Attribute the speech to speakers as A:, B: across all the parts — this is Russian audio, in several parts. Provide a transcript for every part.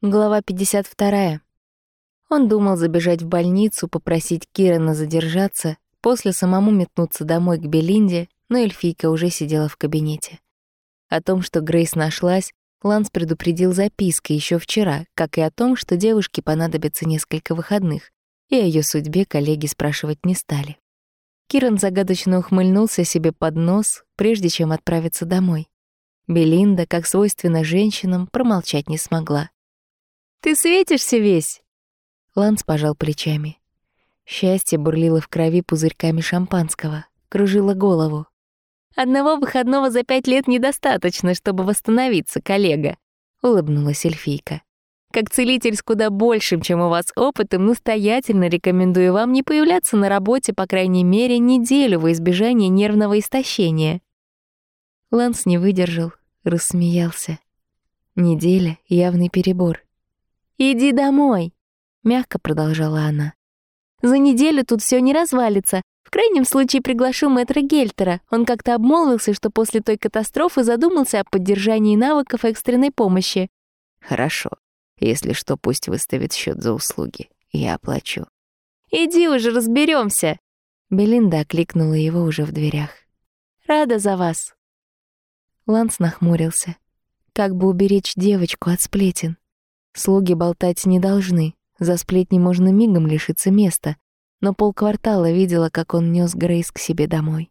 A: Глава 52. Он думал забежать в больницу, попросить Кирана задержаться, после самому метнуться домой к Белинде, но эльфийка уже сидела в кабинете. О том, что Грейс нашлась, Ланс предупредил запиской еще вчера, как и о том, что девушке понадобится несколько выходных, и о ее судьбе коллеги спрашивать не стали. Киран загадочно ухмыльнулся себе под нос, прежде чем отправиться домой. Белинда, как свойственно женщинам, промолчать не смогла. Ты светишься весь!» Ланс пожал плечами. Счастье бурлило в крови пузырьками шампанского, кружило голову. «Одного выходного за пять лет недостаточно, чтобы восстановиться, коллега», — улыбнулась эльфийка. «Как целитель с куда большим, чем у вас опытом, настоятельно рекомендую вам не появляться на работе, по крайней мере, неделю во избежание нервного истощения». Ланс не выдержал, рассмеялся. Неделя — явный перебор. «Иди домой», — мягко продолжала она. «За неделю тут все не развалится. В крайнем случае приглашу мэтра Гельтера. Он как-то обмолвился, что после той катастрофы задумался о поддержании навыков экстренной помощи».
B: «Хорошо. Если что, пусть выставит счет за услуги. Я оплачу».
A: «Иди уже, разберемся. Белинда окликнула его уже в дверях. «Рада за вас». Ланс нахмурился. Как бы уберечь девочку от сплетен? Слуги болтать не должны, за сплетни можно мигом лишиться места, но полквартала видела, как он нес Грейс к себе домой.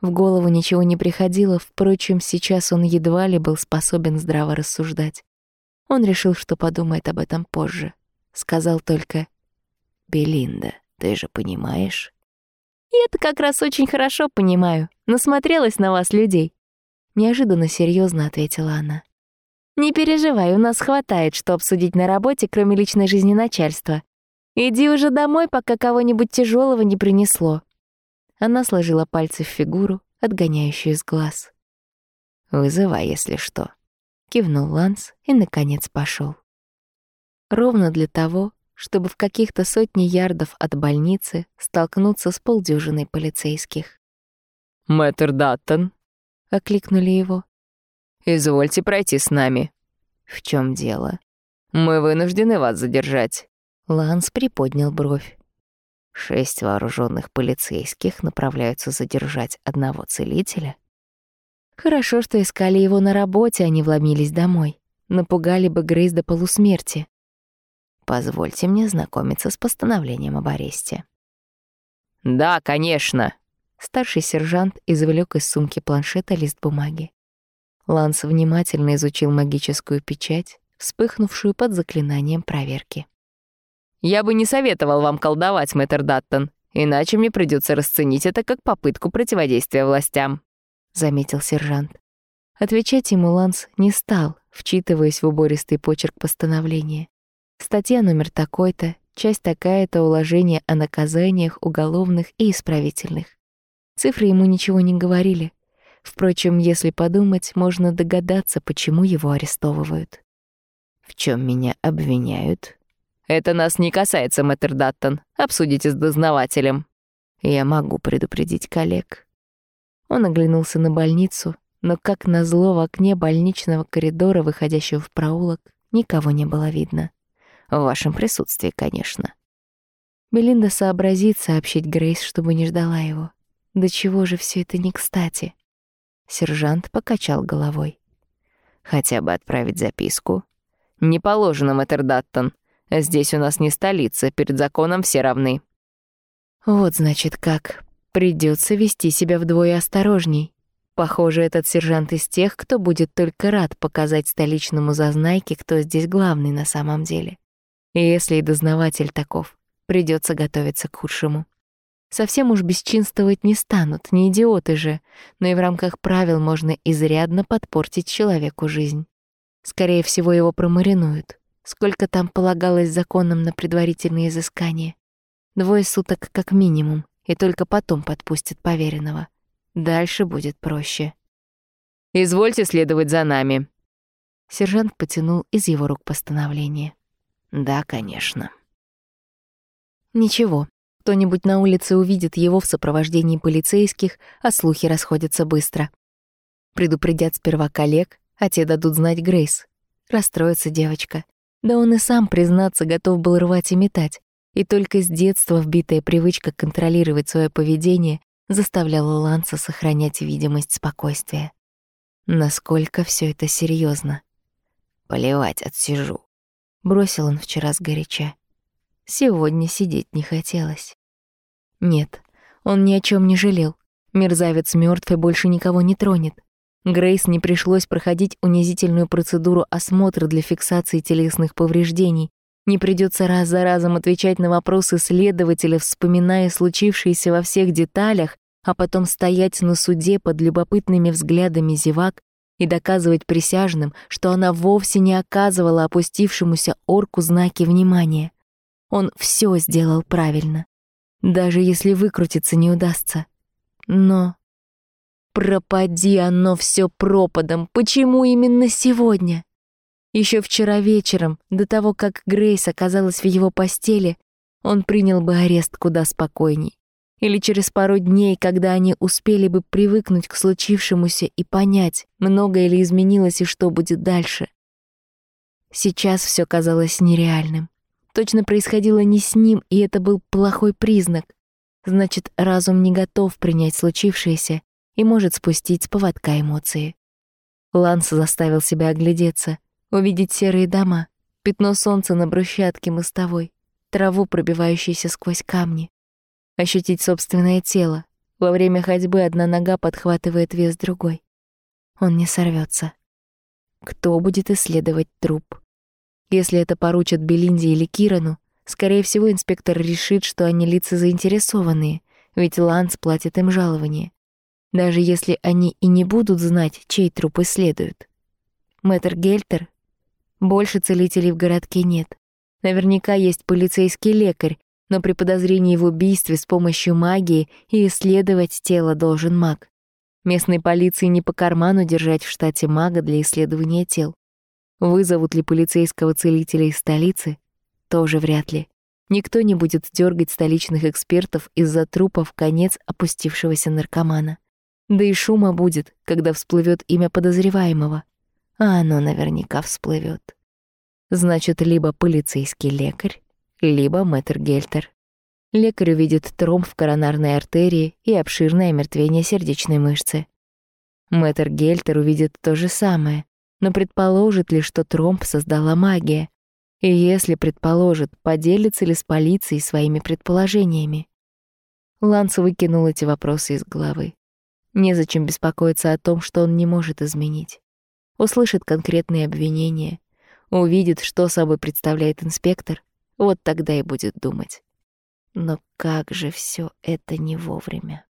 A: В голову ничего не приходило, впрочем, сейчас он едва ли был способен здраво рассуждать. Он решил, что подумает об этом позже. Сказал только «Белинда, ты же понимаешь?» «Я-то как раз очень хорошо понимаю. Насмотрелась на вас людей». Неожиданно серьезно ответила она. «Не переживай, у нас хватает, что обсудить на работе, кроме личной жизни начальства. Иди уже домой, пока кого-нибудь тяжелого не принесло». Она сложила пальцы в фигуру, отгоняющую из глаз.
B: «Вызывай, если что», — кивнул Ланс и, наконец, пошел.
A: Ровно для того, чтобы в каких-то сотни ярдов от больницы столкнуться с полдюжиной полицейских.
C: «Мэтр Даттон», — окликнули его. Извольте пройти с нами».
B: «В чем дело?»
C: «Мы вынуждены вас задержать».
B: Ланс приподнял бровь. Шесть вооруженных полицейских направляются задержать одного целителя.
A: Хорошо, что искали его на работе, а не вломились домой. Напугали бы Грейс до полусмерти.
B: Позвольте мне знакомиться с постановлением об аресте.
C: Да, конечно.
A: Старший сержант извлек из сумки планшета лист бумаги. Ланс внимательно изучил магическую печать, вспыхнувшую под заклинанием проверки.
C: «Я бы не советовал вам колдовать, мэтр Даттон, иначе мне придется расценить это как попытку противодействия властям», — заметил сержант.
A: Отвечать ему Ланс не стал, вчитываясь в убористый почерк постановления. Статья номер такой-то, часть такая-то уложение о наказаниях уголовных и исправительных. Цифры ему ничего не говорили, Впрочем, если подумать, можно догадаться, почему его арестовывают.
B: «В чем меня обвиняют?»
C: «Это нас не касается, мэтр Даттон. Обсудите с дознавателем».
B: «Я могу предупредить коллег».
A: Он оглянулся на больницу, но, как назло, в окне больничного коридора, выходящего в проулок, никого не было видно.
B: В вашем присутствии, конечно.
A: Белинда сообразит сообщить Грейс, чтобы не ждала его. До чего же все это не кстати?
B: Сержант покачал головой.
C: Хотя бы отправить записку. Не положено, мэтр Даттон. Здесь у нас не столица, перед законом все равны.
A: Вот значит как. Придется вести себя вдвое осторожней. Похоже, этот сержант из тех, кто будет только рад показать столичному зазнайке, кто здесь главный на самом деле. И если и дознаватель таков, придется готовиться к худшему. Совсем уж бесчинствовать не станут, не идиоты же, но и в рамках правил можно изрядно подпортить человеку жизнь. Скорее всего, его промаринуют. Сколько там полагалось законом на предварительные изыскания? Двое суток как минимум, и только потом подпустят поверенного. Дальше будет проще.
C: «Извольте следовать за нами».
A: Сержант потянул из его рук постановление.
B: «Да, конечно».
A: Ничего, кто-нибудь на улице увидит его в сопровождении полицейских, а слухи расходятся быстро. Предупредят сперва коллег, а те дадут знать Грейс. Расстроится девочка. Да он и сам, признаться, готов был рвать и метать. И только с детства вбитая привычка контролировать свое поведение заставляла Ланса сохранять видимость спокойствия. Насколько все это серьезно.
B: Поливать отсижу.
A: Бросил он вчера сгоряча. Сегодня сидеть не хотелось. Нет, он ни о чем не жалел. Мерзавец мертв и больше никого не тронет. Грейс не пришлось проходить унизительную процедуру осмотра для фиксации телесных повреждений. Не придется раз за разом отвечать на вопросы следователя, вспоминая случившееся во всех деталях, а потом стоять на суде под любопытными взглядами зевак и доказывать присяжным, что она вовсе не оказывала опустившемуся орку знаки внимания. Он все сделал правильно, даже если выкрутиться не удастся. Но Пропади оно все пропадом. Почему именно сегодня? Еще вчера вечером, до того, как Грейс оказалась в его постели, он принял бы арест куда спокойней. Или через пару дней, когда они успели бы привыкнуть к случившемуся и понять, многое ли изменилось и что будет дальше. Сейчас все казалось нереальным. Точно происходило не с ним, и это был плохой признак. Значит, разум не готов принять случившееся и может спустить с поводка эмоции. Ланс заставил себя оглядеться, увидеть серые дома, пятно солнца на брусчатке мостовой, траву, пробивающуюся сквозь камни. Ощутить собственное тело. Во время ходьбы одна нога подхватывает вес другой. Он не сорвется. Кто будет исследовать труп? Если это поручат Белинде или Кирану, скорее всего, инспектор решит, что они лица заинтересованные, ведь Ланс платит им жалование даже если они и не будут знать, чей труп исследуют. Мэтр Гельтер? Больше целителей в городке нет. Наверняка есть полицейский лекарь, но при подозрении в убийстве с помощью магии и исследовать тело должен маг. Местной полиции не по карману держать в штате мага для исследования тел. Вызовут ли полицейского целителя из столицы? Тоже вряд ли. Никто не будет дергать столичных экспертов из-за трупов конец опустившегося наркомана. Да и шума будет, когда всплывет имя подозреваемого. А оно наверняка всплывет. Значит, либо полицейский лекарь, либо мэтр Гельтер. Лекарь увидит тромб в коронарной артерии и обширное омертвение сердечной мышцы. Мэтр Гельтер увидит то же самое, но предположит ли, что тромб создала магия? И если предположит, поделится ли с полицией своими предположениями? Ланс выкинул эти вопросы из головы. Незачем беспокоиться о том, что он не может изменить. Услышит конкретные обвинения, увидит, что собой представляет инспектор, вот тогда и будет думать. Но как же все это не вовремя.